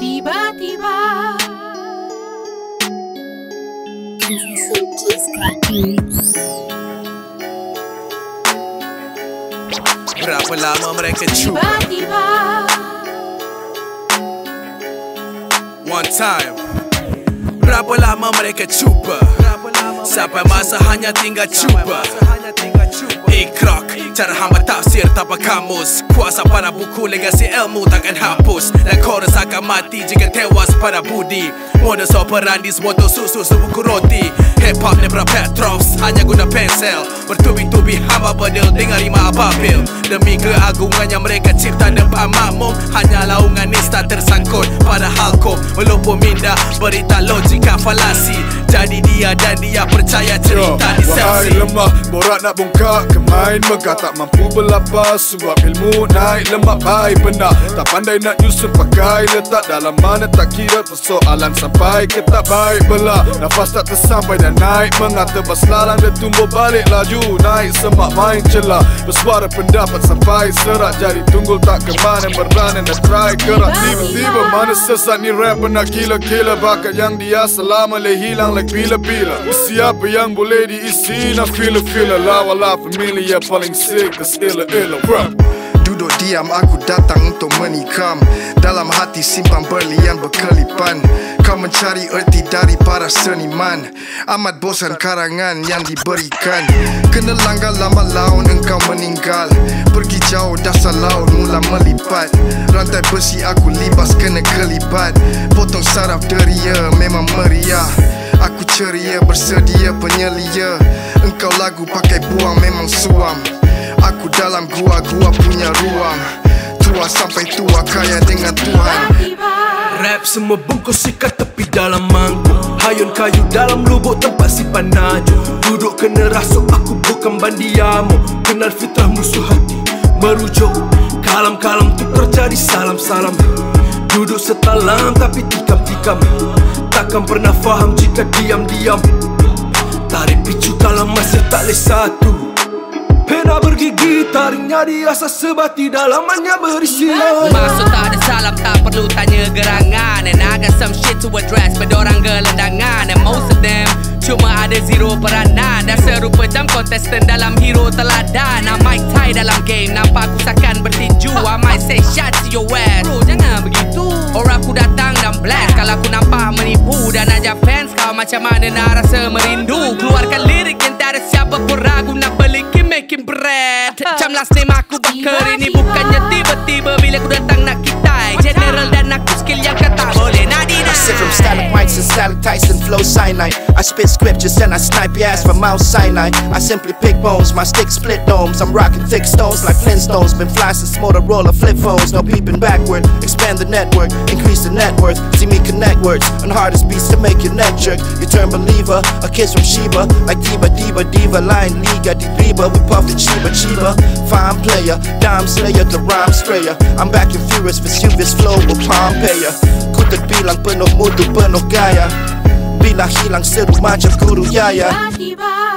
Tiba-tiba Berapa lama mereka cuba Tiba-tiba One time. Berapa lama mereka cuba Sampai masa hanya tinggal cuba Ikrak Cara hamba tafsir tanpa kamus. Kuasa pada buku legasi ilmu takkan hapus. Dan chorus akan mati jika tewas pada budi. Modus operandi moto susu sebuku roti. Hip hop nebra Petrovs hanya guna pensel. Bertubi-tubi hamba bedil dengan rima ababil. Demi keagungannya mereka cipta depan makmum Hanya laungan nista tersangkut. Pada halkom Meluput minda berita logika falasi. Jadi dia dan dia percaya Borak nak bongkak Kemain megah. Tak mampu berlapas Sebab ilmu naik lemak baik benar. Tak pandai nak nyusun pakai Letak dalam mana tak kira Persoalan sampai ke tak baik belah. Nafas tak tersampai dan naik Mengata berslalang dia tumbuh balik laju. Naik semak main celah Bersuara pendapat sampai serak. Jadi tunggul tak ke mana Berlanan dan try kerak Tiba-tiba mana sesat ni rap Nak gila-gila. Bakat yang dia selama le hilang like bila-bila. Isi apa yang boleh diisi Nak feel-feel Lawala familiar paling sick Das illa-illa rap Duduk diam aku datang untuk menikam. Dalam hati simpan berlian berkelipan. Kau mencari erti dari para seniman. Amat bosan karangan yang diberikan. Kena langgar lambat laun engkau meninggal. Pergi jauh dasar laut mula melipat. Rantai besi aku libas kena kelibat. Potong saraf deria memang meriah. Aku ceria bersedia penyelia lagu pakai buang memang suam. Aku dalam gua-gua punya ruang Tua sampai tua kaya dengan Tuhan. Rap semua bungkus sikat tepi dalam mangkuk. Hayun kayu dalam lubuk tempat simpan naju Duduk kena rasuk aku bukan bandiamu. Kenal fitrah musuh hati Merujuk. Kalam-kalam tu terjadi salam-salam. Duduk setalam tapi tikam-tikam. Takkan pernah faham jika diam-diam Tarik picu dalam masa tak leh satu. Pena bergigi taringnya diasah sebati dalamannya berisi Maksud tak ada salam tak perlu tanya gerangan. And I got some shit to address Bedorang gelendangan And most of them Cuma ada zero peranan. Dan serupa jam kontestan dalam hero teladan. I might tie dalam game Nampak aku seakan bertinju I might say shot to your ass macam mana nak rasa merindu? Keluarkan lirik yang tak ada siapa pun ragu Nak beli making bread. Macam last name aku Bakar and stalactites and flow cyanide. I spit scriptures and I snipe your ass from Mount Sinai. I simply pick bones, my stick split domes. I'm rocking thick stones like Flintstones. Been fly since Motorola flip phones. No peeping backward. Expand the network, increase the net worth. See me connect words on hardest beats to make your neck jerk. You turn believer, a kiss from Sheba. Like Diva, Diva, Diva, Line Liga, Di Driba. We the Chiba, Chiba. Fine player, dime slayer, the rhyme sprayer. I'm back in furious, Vesuvius flow with Pompeia. Kutut bilang penuh mutu, penuh gaya Bila hilang seru macam guru yaya Tiba-tiba